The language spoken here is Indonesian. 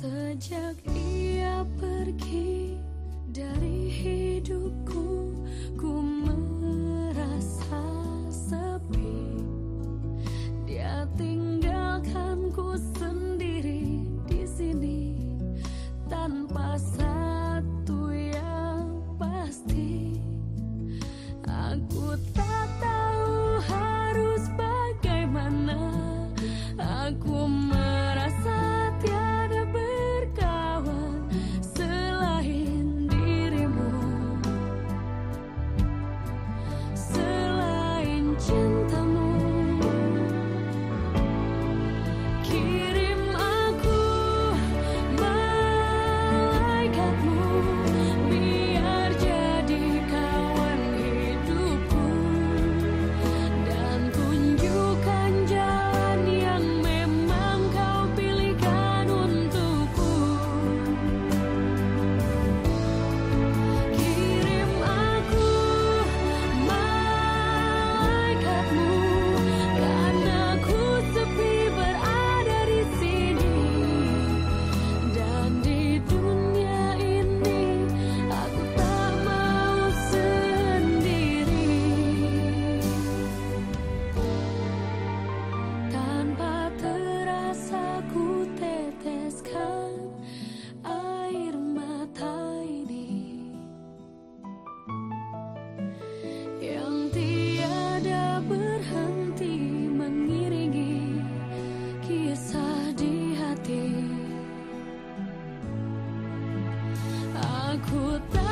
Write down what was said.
Sejak ia pergi dari hidupku could